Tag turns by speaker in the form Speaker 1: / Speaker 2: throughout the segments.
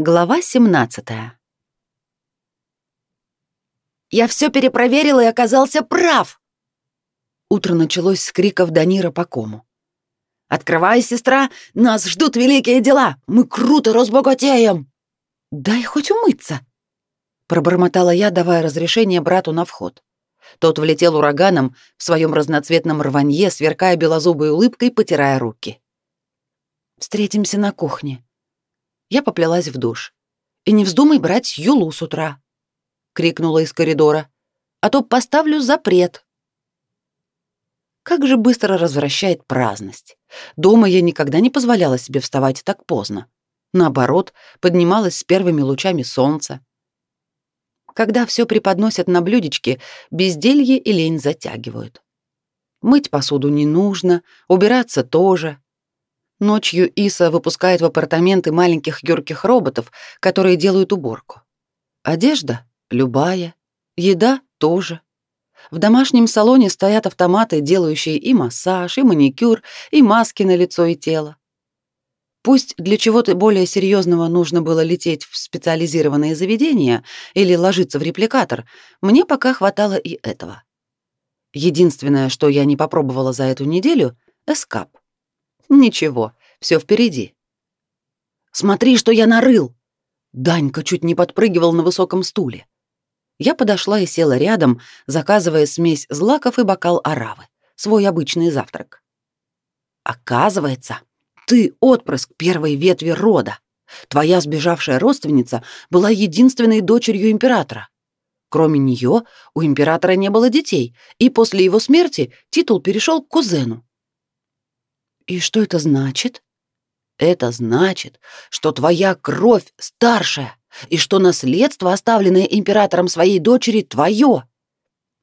Speaker 1: Глава 17. Я все перепроверил и оказался прав. Утро началось с криков Данира по кому. Открывай, сестра, нас ждут великие дела. Мы круто разбогатеем. Дай хоть умыться, пробормотала я, давая разрешение брату на вход. Тот влетел ураганом в своем разноцветном рванье, сверкая белозубой улыбкой, потирая руки. Встретимся на кухне, я поплелась в душ. «И не вздумай брать Юлу с утра!» — крикнула из коридора. «А то поставлю запрет!» Как же быстро развращает праздность. Дома я никогда не позволяла себе вставать так поздно. Наоборот, поднималась с первыми лучами солнца. Когда все преподносят на блюдечке, безделье и лень затягивают. Мыть посуду не нужно, убираться тоже. Ночью Иса выпускает в апартаменты маленьких юрких роботов, которые делают уборку. Одежда — любая, еда — тоже. В домашнем салоне стоят автоматы, делающие и массаж, и маникюр, и маски на лицо и тело. Пусть для чего-то более серьезного нужно было лететь в специализированные заведения или ложиться в репликатор, мне пока хватало и этого. Единственное, что я не попробовала за эту неделю — эскап. Ничего, все впереди. Смотри, что я нарыл. Данька чуть не подпрыгивал на высоком стуле. Я подошла и села рядом, заказывая смесь злаков и бокал аравы, свой обычный завтрак. Оказывается, ты отпрыск первой ветви рода. Твоя сбежавшая родственница была единственной дочерью императора. Кроме нее, у императора не было детей, и после его смерти титул перешел к кузену. И что это значит? Это значит, что твоя кровь старшая, и что наследство, оставленное императором своей дочери, твое.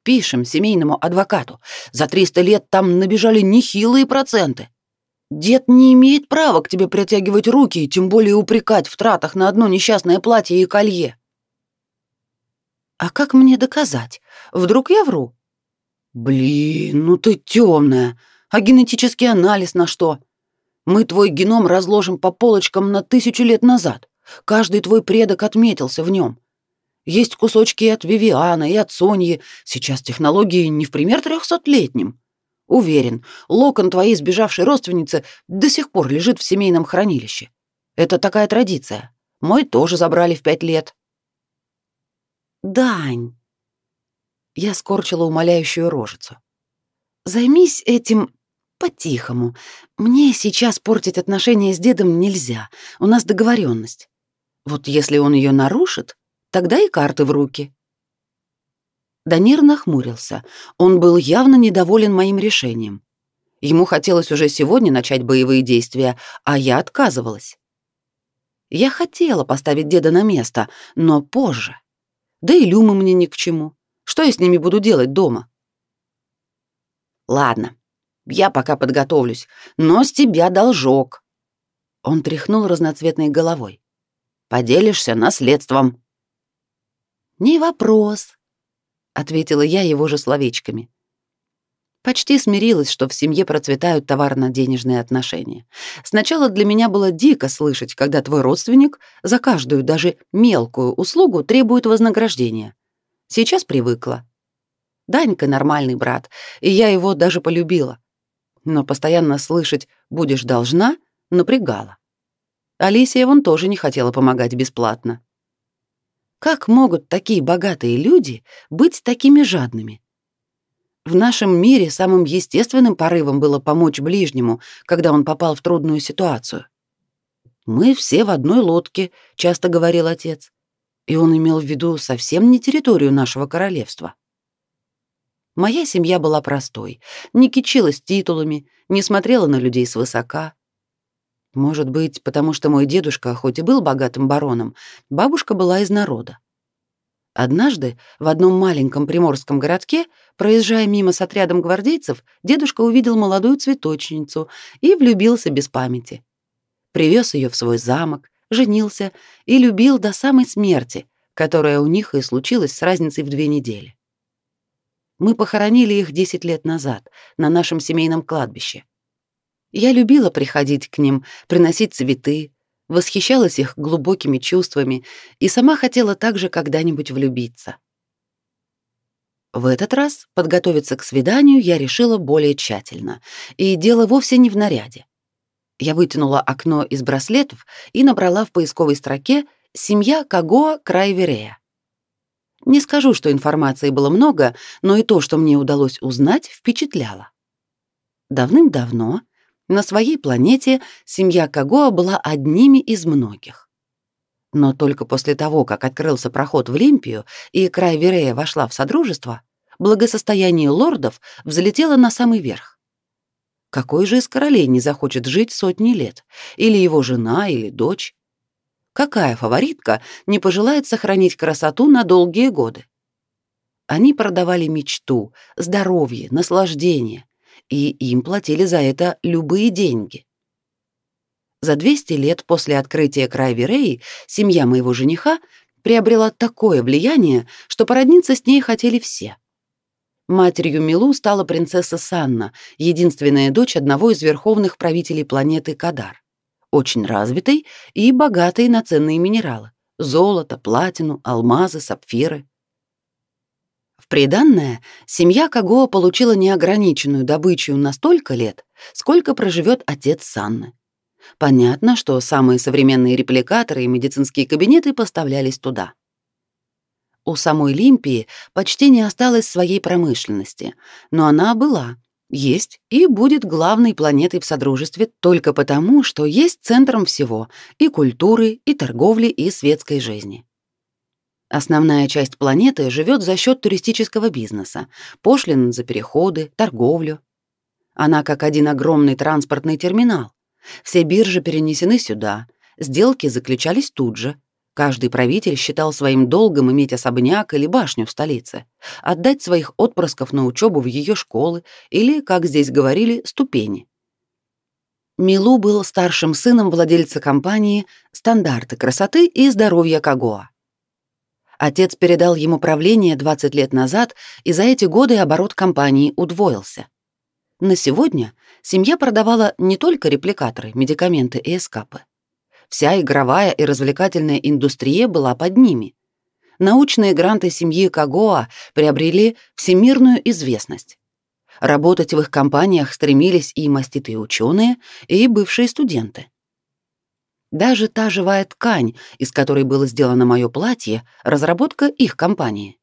Speaker 1: Пишем семейному адвокату. За 300 лет там набежали нехилые проценты. Дед не имеет права к тебе притягивать руки и тем более упрекать в тратах на одно несчастное платье и колье. А как мне доказать? Вдруг я вру? Блин, ну ты темная. А генетический анализ на что? Мы твой геном разложим по полочкам на тысячу лет назад. Каждый твой предок отметился в нем. Есть кусочки от Вивиана, и от Соньи. Сейчас технологии не в пример трехсотлетним. Уверен, локон твоей сбежавшей родственницы до сих пор лежит в семейном хранилище. Это такая традиция. Мой тоже забрали в пять лет. Дань. Я скорчила умоляющую рожицу. Займись этим по-тихому. Мне сейчас портить отношения с дедом нельзя. У нас договоренность. Вот если он ее нарушит, тогда и карты в руки. Данир нахмурился. Он был явно недоволен моим решением. Ему хотелось уже сегодня начать боевые действия, а я отказывалась. Я хотела поставить деда на место, но позже. Да и люмы мне ни к чему. Что я с ними буду делать дома? Ладно, я пока подготовлюсь, но с тебя должок. Он тряхнул разноцветной головой. Поделишься наследством. Не вопрос, ответила я его же словечками. Почти смирилась, что в семье процветают товарно-денежные отношения. Сначала для меня было дико слышать, когда твой родственник за каждую, даже мелкую услугу требует вознаграждения. Сейчас привыкла. Данька нормальный брат, и я его даже полюбила но постоянно слышать «будешь должна» напрягало. Алисия вон тоже не хотела помогать бесплатно. Как могут такие богатые люди быть такими жадными? В нашем мире самым естественным порывом было помочь ближнему, когда он попал в трудную ситуацию. «Мы все в одной лодке», — часто говорил отец. И он имел в виду совсем не территорию нашего королевства. Моя семья была простой, не кичилась титулами, не смотрела на людей свысока. Может быть, потому что мой дедушка, хоть и был богатым бароном, бабушка была из народа. Однажды в одном маленьком приморском городке, проезжая мимо с отрядом гвардейцев, дедушка увидел молодую цветочницу и влюбился без памяти. Привез ее в свой замок, женился и любил до самой смерти, которая у них и случилась с разницей в две недели. Мы похоронили их 10 лет назад на нашем семейном кладбище. Я любила приходить к ним, приносить цветы, восхищалась их глубокими чувствами и сама хотела также когда-нибудь влюбиться. В этот раз подготовиться к свиданию я решила более тщательно, и дело вовсе не в наряде. Я вытянула окно из браслетов и набрала в поисковой строке «Семья Кагоа Крайверея». Не скажу, что информации было много, но и то, что мне удалось узнать, впечатляло. Давным-давно на своей планете семья Кагоа была одними из многих. Но только после того, как открылся проход в Лимпию и край Верея вошла в Содружество, благосостояние лордов взлетело на самый верх. Какой же из королей не захочет жить сотни лет? Или его жена, или дочь? Какая фаворитка не пожелает сохранить красоту на долгие годы? Они продавали мечту, здоровье, наслаждение, и им платили за это любые деньги. За 200 лет после открытия Крайвереи семья моего жениха приобрела такое влияние, что породниться с ней хотели все. Матерью Милу стала принцесса Санна, единственная дочь одного из верховных правителей планеты Кадар, очень развитой и богатой на ценные минералы — золото, платину, алмазы, сапфиры. В приданное семья Кагоа получила неограниченную добычу на столько лет, сколько проживет отец Санны. Понятно, что самые современные репликаторы и медицинские кабинеты поставлялись туда. У самой Лимпии почти не осталось своей промышленности, но она была, есть и будет главной планетой в Содружестве только потому, что есть центром всего — и культуры, и торговли, и светской жизни. Основная часть планеты живет за счет туристического бизнеса, пошлин за переходы, торговлю. Она как один огромный транспортный терминал, все биржи перенесены сюда, сделки заключались тут же. Каждый правитель считал своим долгом иметь особняк или башню в столице, отдать своих отпрысков на учебу в ее школы или, как здесь говорили, ступени. Милу был старшим сыном владельца компании «Стандарты красоты и здоровья Кагоа». Отец передал ему правление 20 лет назад, и за эти годы оборот компании удвоился. На сегодня семья продавала не только репликаторы, медикаменты и эскапы. Вся игровая и развлекательная индустрия была под ними. Научные гранты семьи Кагоа приобрели всемирную известность. Работать в их компаниях стремились и маститые ученые, и бывшие студенты. Даже та живая ткань, из которой было сделано мое платье, разработка их компании.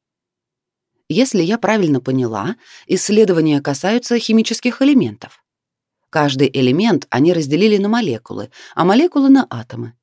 Speaker 1: Если я правильно поняла, исследования касаются химических элементов. Каждый элемент они разделили на молекулы, а молекулы на атомы.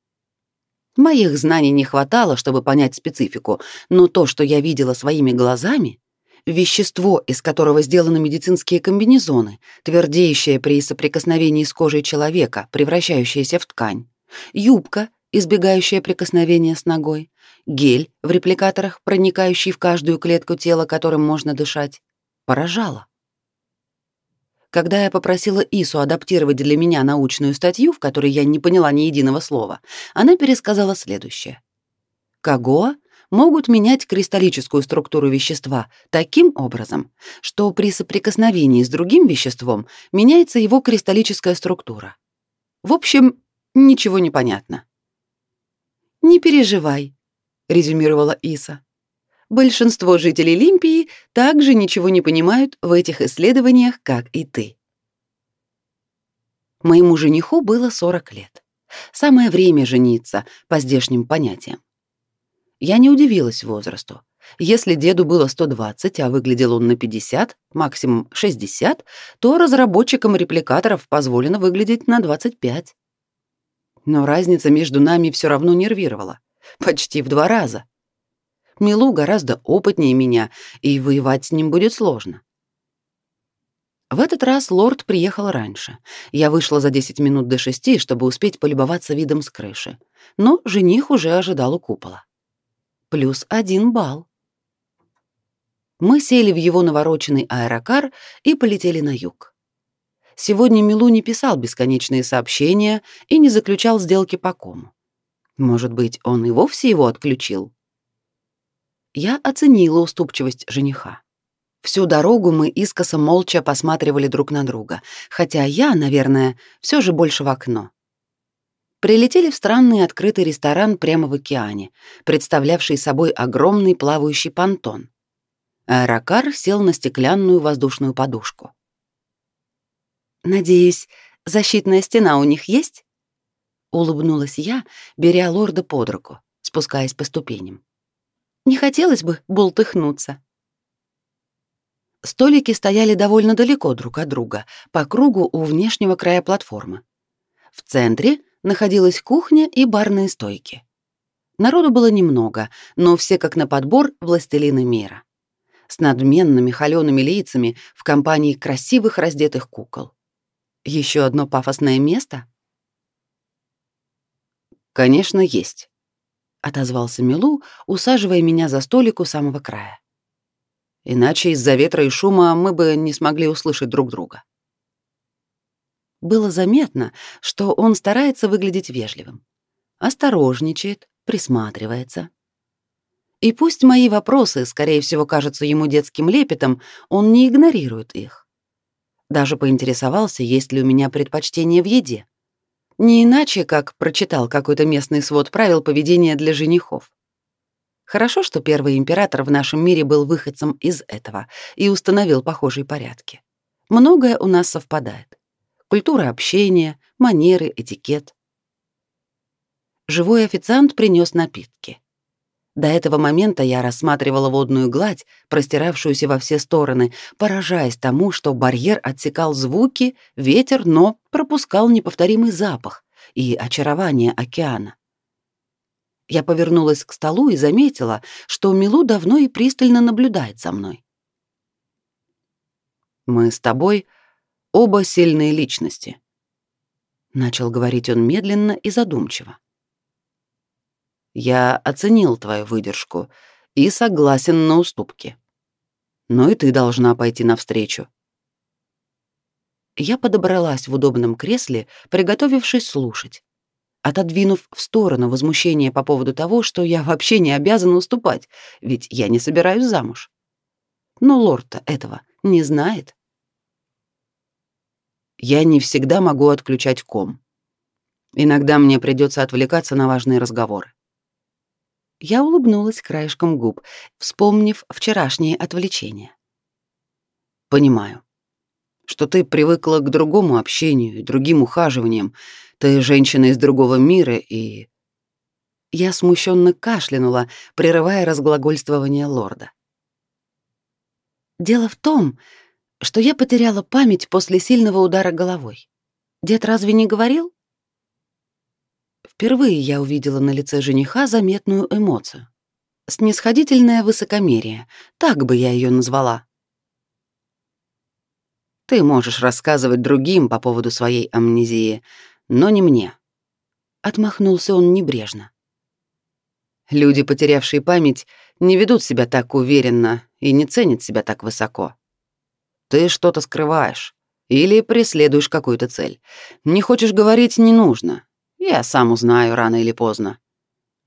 Speaker 1: Моих знаний не хватало, чтобы понять специфику, но то, что я видела своими глазами, вещество, из которого сделаны медицинские комбинезоны, твердеющее при соприкосновении с кожей человека, превращающееся в ткань, юбка, избегающая прикосновения с ногой, гель в репликаторах, проникающий в каждую клетку тела, которым можно дышать, поражало. Когда я попросила Ису адаптировать для меня научную статью, в которой я не поняла ни единого слова, она пересказала следующее. Кагоа могут менять кристаллическую структуру вещества таким образом, что при соприкосновении с другим веществом меняется его кристаллическая структура. В общем, ничего не понятно. «Не переживай», — резюмировала Иса. «Большинство жителей Лимпии также ничего не понимают в этих исследованиях, как и ты». Моему жениху было 40 лет. Самое время жениться, по здешним понятиям. Я не удивилась возрасту. Если деду было 120, а выглядел он на 50, максимум 60, то разработчикам репликаторов позволено выглядеть на 25 но разница между нами все равно нервировала. Почти в два раза. Милу гораздо опытнее меня, и воевать с ним будет сложно. В этот раз лорд приехал раньше. Я вышла за 10 минут до шести, чтобы успеть полюбоваться видом с крыши. Но жених уже ожидал у купола. Плюс один балл. Мы сели в его навороченный аэрокар и полетели на юг. Сегодня Милу не писал бесконечные сообщения и не заключал сделки по кому. Может быть, он и вовсе его отключил? Я оценила уступчивость жениха. Всю дорогу мы искоса молча посматривали друг на друга, хотя я, наверное, все же больше в окно. прилетели в странный открытый ресторан прямо в океане, представлявший собой огромный плавающий понтон. Аэрокар сел на стеклянную воздушную подушку. «Надеюсь, защитная стена у них есть?» — улыбнулась я, беря лорда под руку, спускаясь по ступеням. «Не хотелось бы бултыхнуться». Столики стояли довольно далеко друг от друга, по кругу у внешнего края платформы. В центре находилась кухня и барные стойки. Народу было немного, но все как на подбор властелины мира. С надменными холёными лицами в компании красивых раздетых кукол. Еще одно пафосное место? Конечно, есть, отозвался Милу, усаживая меня за столик у самого края. Иначе из-за ветра и шума мы бы не смогли услышать друг друга. Было заметно, что он старается выглядеть вежливым. Осторожничает, присматривается. И пусть мои вопросы, скорее всего, кажутся ему детским лепетом, он не игнорирует их. Даже поинтересовался, есть ли у меня предпочтение в еде. Не иначе, как прочитал какой-то местный свод правил поведения для женихов. Хорошо, что первый император в нашем мире был выходцем из этого и установил похожие порядки. Многое у нас совпадает. Культура общения, манеры, этикет. Живой официант принес напитки. До этого момента я рассматривала водную гладь, простиравшуюся во все стороны, поражаясь тому, что барьер отсекал звуки, ветер, но пропускал неповторимый запах и очарование океана. Я повернулась к столу и заметила, что Милу давно и пристально наблюдает за мной. «Мы с тобой оба сильные личности», — начал говорить он медленно и задумчиво. «Я оценил твою выдержку и согласен на уступки. Но и ты должна пойти навстречу». Я подобралась в удобном кресле, приготовившись слушать отодвинув в сторону возмущение по поводу того, что я вообще не обязана уступать, ведь я не собираюсь замуж. Но лорд-то этого не знает. Я не всегда могу отключать ком. Иногда мне придется отвлекаться на важные разговоры. Я улыбнулась краешком губ, вспомнив вчерашнее отвлечение. Понимаю, что ты привыкла к другому общению и другим ухаживаниям, ты женщина из другого мира, и...» Я смущенно кашлянула, прерывая разглагольствование лорда. «Дело в том, что я потеряла память после сильного удара головой. Дед разве не говорил?» Впервые я увидела на лице жениха заметную эмоцию. Снисходительное высокомерие, так бы я ее назвала. Ты можешь рассказывать другим по поводу своей амнезии, но не мне. Отмахнулся он небрежно. Люди, потерявшие память, не ведут себя так уверенно и не ценят себя так высоко. Ты что-то скрываешь или преследуешь какую-то цель. Не хочешь говорить — не нужно. Я сам узнаю рано или поздно.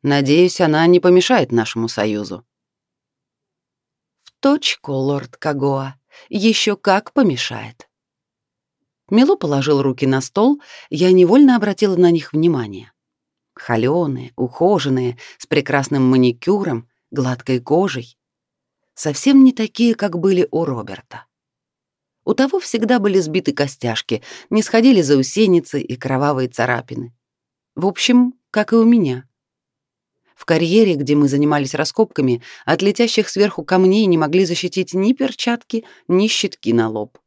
Speaker 1: Надеюсь, она не помешает нашему союзу. В точку, лорд Кагоа. Еще как помешает. Мило положил руки на стол, я невольно обратила на них внимание. Холёные, ухоженные, с прекрасным маникюром, гладкой кожей. Совсем не такие, как были у Роберта. У того всегда были сбиты костяшки, не сходили заусеницы и кровавые царапины. В общем, как и у меня. В карьере, где мы занимались раскопками, от летящих сверху камней не могли защитить ни перчатки, ни щитки на лоб.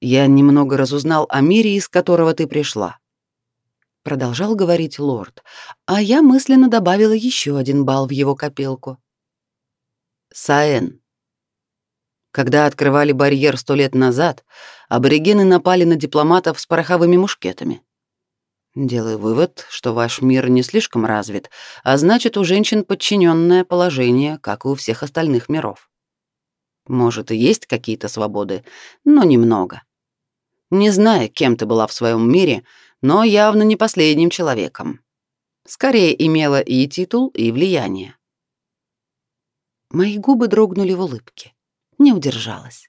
Speaker 1: Я немного разузнал о мире, из которого ты пришла. Продолжал говорить лорд, а я мысленно добавила еще один балл в его копилку. Саэн. Когда открывали барьер сто лет назад, аборигены напали на дипломатов с пороховыми мушкетами. Делаю вывод, что ваш мир не слишком развит, а значит, у женщин подчиненное положение, как и у всех остальных миров. Может, и есть какие-то свободы, но немного. Не знаю, кем ты была в своем мире, но явно не последним человеком. Скорее имела и титул, и влияние. Мои губы дрогнули в улыбке. Не удержалась.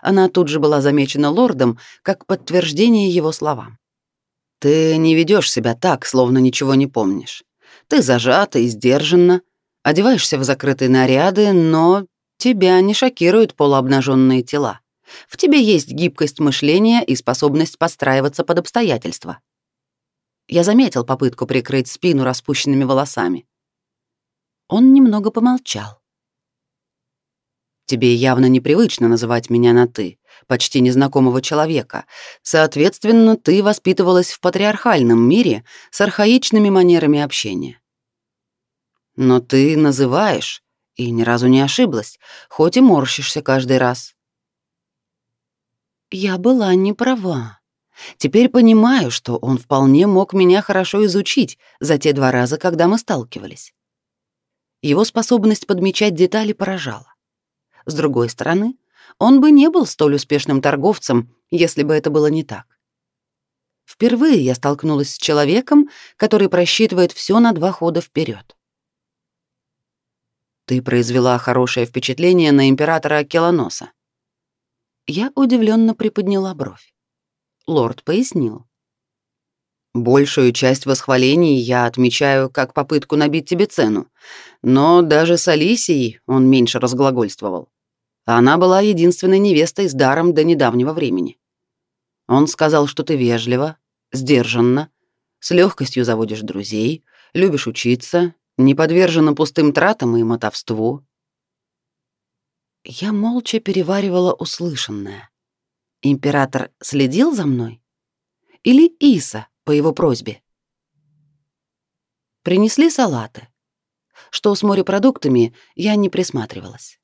Speaker 1: Она тут же была замечена лордом как подтверждение его словам. Ты не ведешь себя так, словно ничего не помнишь. Ты зажата и сдержанна, одеваешься в закрытые наряды, но тебя не шокируют полуобнаженные тела. В тебе есть гибкость мышления и способность подстраиваться под обстоятельства. Я заметил попытку прикрыть спину распущенными волосами. Он немного помолчал. Тебе явно непривычно называть меня на «ты», почти незнакомого человека. Соответственно, ты воспитывалась в патриархальном мире с архаичными манерами общения. Но ты называешь, и ни разу не ошиблась, хоть и морщишься каждый раз. Я была не права. Теперь понимаю, что он вполне мог меня хорошо изучить за те два раза, когда мы сталкивались. Его способность подмечать детали поражала. С другой стороны, он бы не был столь успешным торговцем, если бы это было не так. Впервые я столкнулась с человеком, который просчитывает все на два хода вперед. Ты произвела хорошее впечатление на императора Акелоноса. Я удивленно приподняла бровь. Лорд пояснил. Большую часть восхвалений я отмечаю как попытку набить тебе цену, но даже с Алисией он меньше разглагольствовал. Она была единственной невестой с даром до недавнего времени. Он сказал, что ты вежлива, сдержанна, с легкостью заводишь друзей, любишь учиться, не подвержена пустым тратам и мотовству. Я молча переваривала услышанное. Император следил за мной? Или Иса по его просьбе? Принесли салаты. Что с морепродуктами, я не присматривалась.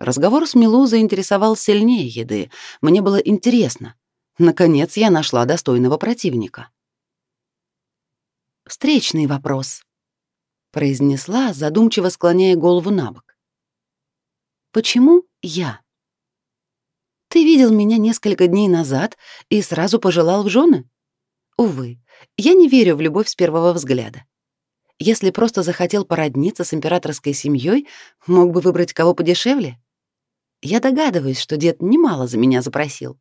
Speaker 1: Разговор с Милу заинтересовал сильнее еды. Мне было интересно. Наконец я нашла достойного противника. «Встречный вопрос», — произнесла, задумчиво склоняя голову на бок. «Почему я?» «Ты видел меня несколько дней назад и сразу пожелал в жены?» «Увы, я не верю в любовь с первого взгляда. Если просто захотел породниться с императорской семьей, мог бы выбрать кого подешевле?» Я догадываюсь, что дед немало за меня запросил.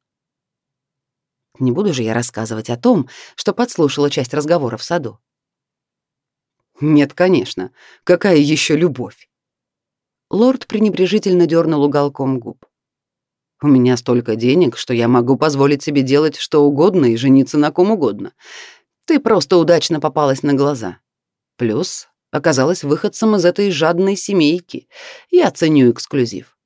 Speaker 1: Не буду же я рассказывать о том, что подслушала часть разговора в саду. Нет, конечно. Какая еще любовь? Лорд пренебрежительно дернул уголком губ. У меня столько денег, что я могу позволить себе делать что угодно и жениться на ком угодно. Ты просто удачно попалась на глаза. Плюс оказалась выходцем из этой жадной семейки. Я ценю эксклюзив.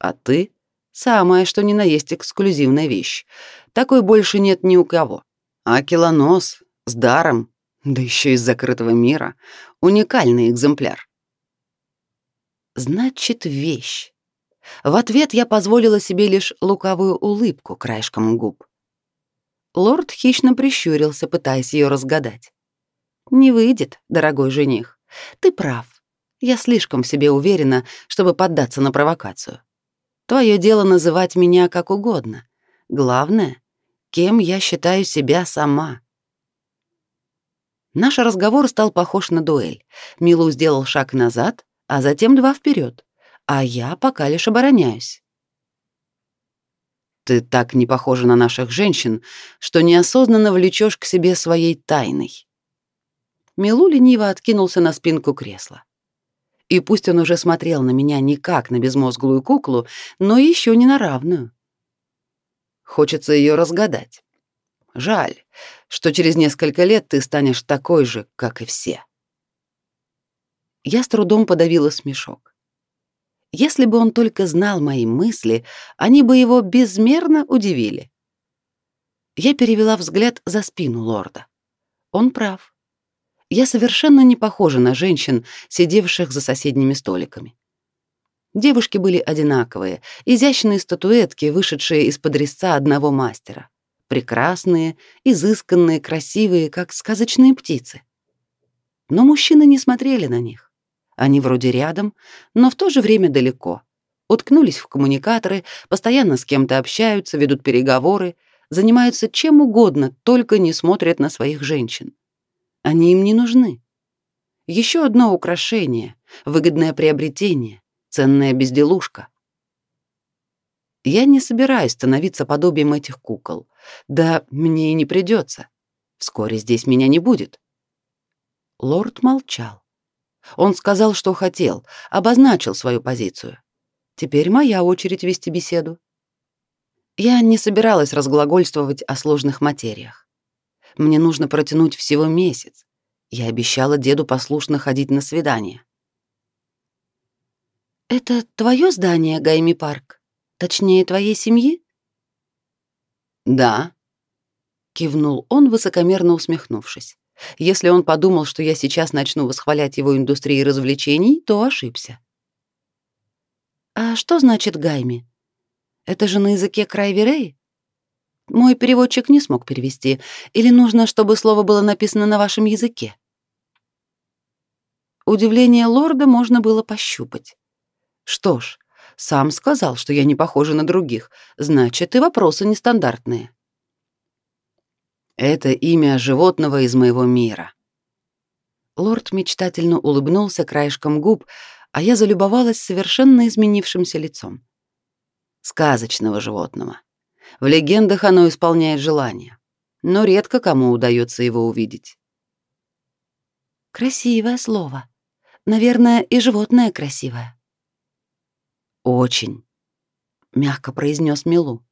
Speaker 1: А ты — самая что ни на есть эксклюзивная вещь. Такой больше нет ни у кого. А килонос с даром, да еще из закрытого мира, уникальный экземпляр. Значит, вещь. В ответ я позволила себе лишь лукавую улыбку краешком губ. Лорд хищно прищурился, пытаясь ее разгадать. «Не выйдет, дорогой жених. Ты прав. Я слишком в себе уверена, чтобы поддаться на провокацию. Твое дело называть меня как угодно. Главное, кем я считаю себя сама. Наш разговор стал похож на дуэль. Милу сделал шаг назад, а затем два вперед, а я пока лишь обороняюсь. Ты так не похожа на наших женщин, что неосознанно влечешь к себе своей тайной. Милу лениво откинулся на спинку кресла. И пусть он уже смотрел на меня не как на безмозглую куклу, но еще не на равную. Хочется ее разгадать. Жаль, что через несколько лет ты станешь такой же, как и все. Я с трудом подавила смешок. Если бы он только знал мои мысли, они бы его безмерно удивили. Я перевела взгляд за спину лорда. Он прав я совершенно не похожа на женщин, сидевших за соседними столиками. Девушки были одинаковые, изящные статуэтки, вышедшие из-под резца одного мастера. Прекрасные, изысканные, красивые, как сказочные птицы. Но мужчины не смотрели на них. Они вроде рядом, но в то же время далеко. Уткнулись в коммуникаторы, постоянно с кем-то общаются, ведут переговоры, занимаются чем угодно, только не смотрят на своих женщин. Они им не нужны. Еще одно украшение, выгодное приобретение, ценная безделушка. Я не собираюсь становиться подобием этих кукол. Да мне и не придется. Вскоре здесь меня не будет. Лорд молчал. Он сказал, что хотел, обозначил свою позицию. Теперь моя очередь вести беседу. Я не собиралась разглагольствовать о сложных материях. Мне нужно протянуть всего месяц. Я обещала деду послушно ходить на свидания. «Это твое здание, Гайми Парк? Точнее, твоей семьи?»
Speaker 2: «Да», — кивнул он, высокомерно усмехнувшись. Если он подумал, что я сейчас начну восхвалять его индустрии развлечений, то ошибся.
Speaker 1: «А что значит Гайми? Это же на языке Крайверей? Мой переводчик не смог перевести. Или нужно, чтобы слово было написано на вашем языке?» Удивление лорда можно было пощупать. Что ж, сам сказал, что я не похожа на других, значит, и вопросы нестандартные.
Speaker 2: Это имя животного из моего мира. Лорд мечтательно улыбнулся краешком губ, а я залюбовалась совершенно изменившимся лицом. Сказочного животного. В легендах оно исполняет желания, но редко кому удается его увидеть.
Speaker 1: Красивое слово. Наверное, и животное красивое.
Speaker 2: Очень, мягко произнес Милу.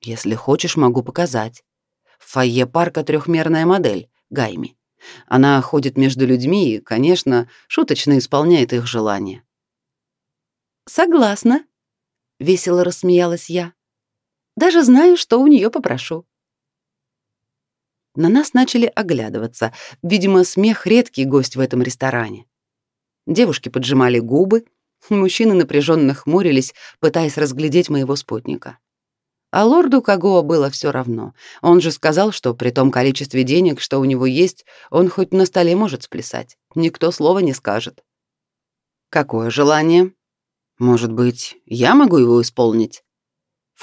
Speaker 2: Если хочешь, могу показать. В фойе парка трехмерная модель Гайми. Она ходит между людьми и, конечно, шуточно исполняет их желания.
Speaker 1: Согласна, весело рассмеялась я. Даже знаю, что у нее попрошу. На нас начали оглядываться. Видимо, смех редкий гость в этом ресторане. Девушки поджимали губы, мужчины напряженно хмурились, пытаясь разглядеть моего спутника. А лорду Кагоа было все равно. Он же сказал, что при том количестве денег, что у него есть, он хоть на столе может сплясать. Никто слова не скажет.
Speaker 2: Какое желание? Может быть, я могу его исполнить?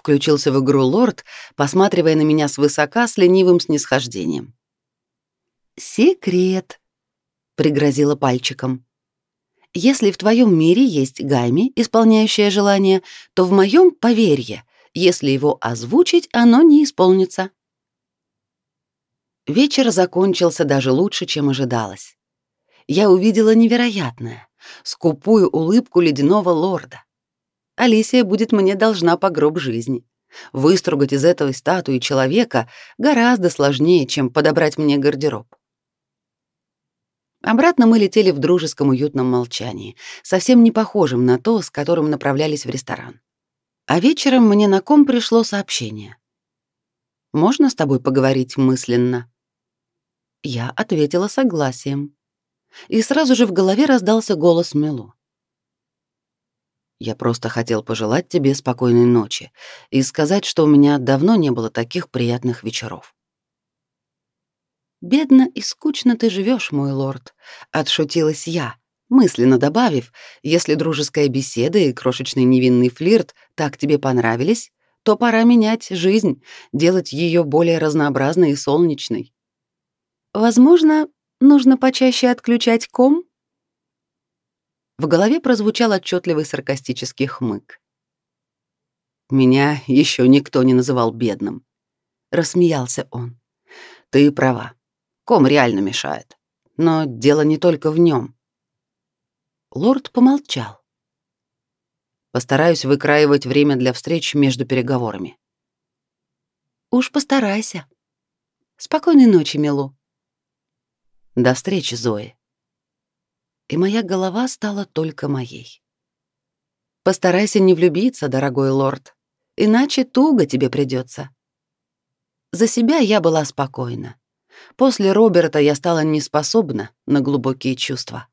Speaker 2: Включился в игру лорд, посматривая на меня свысока с ленивым снисхождением.
Speaker 1: «Секрет», — пригрозила пальчиком. «Если в твоем мире есть гайми, исполняющая желание, то в моем поверье, если его озвучить, оно не исполнится». Вечер закончился даже лучше, чем ожидалось. Я увидела невероятное, скупую улыбку ледяного лорда. Алисия будет мне должна по гроб жизни. Выстругать из этой статуи человека гораздо сложнее, чем подобрать мне гардероб. Обратно мы летели в дружеском уютном молчании, совсем не похожем на то, с которым направлялись в ресторан. А вечером мне на ком пришло сообщение. «Можно с тобой поговорить мысленно?» Я ответила согласием. И сразу же в голове раздался голос Мелу. Я просто хотел пожелать тебе спокойной ночи и сказать, что у меня давно не было таких приятных вечеров. Бедно и скучно ты живешь, мой лорд, отшутилась я, мысленно добавив, если дружеская беседа и крошечный невинный флирт так тебе понравились, то пора менять жизнь, делать ее более разнообразной и солнечной. Возможно, нужно почаще отключать ком в голове прозвучал отчетливый саркастический хмык.
Speaker 2: «Меня еще никто не называл бедным», — рассмеялся он. «Ты права. Ком реально мешает. Но дело не только в нем.
Speaker 1: Лорд помолчал.
Speaker 2: «Постараюсь выкраивать время для встреч между переговорами».
Speaker 1: «Уж постарайся. Спокойной ночи, Милу».
Speaker 2: «До встречи, Зои»
Speaker 1: и моя голова стала только моей. Постарайся не влюбиться, дорогой лорд, иначе туго тебе придется. За себя я была спокойна. После Роберта я стала неспособна на глубокие чувства.